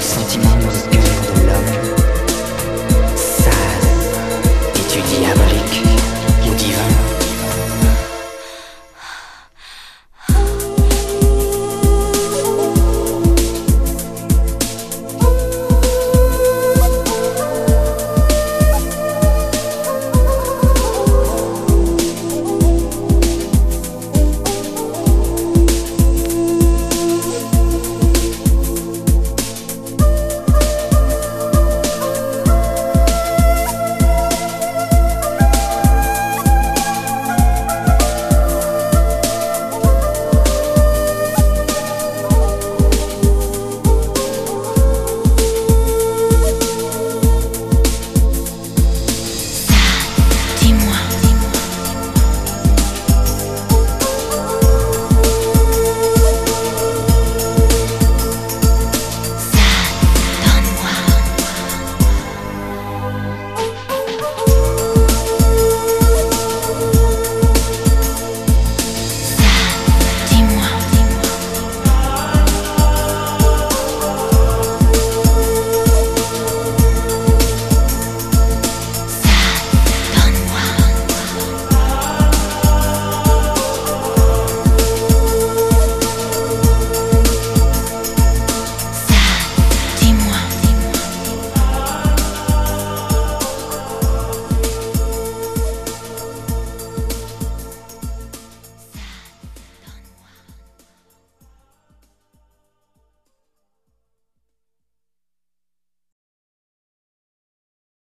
ce sentiment a-t-il de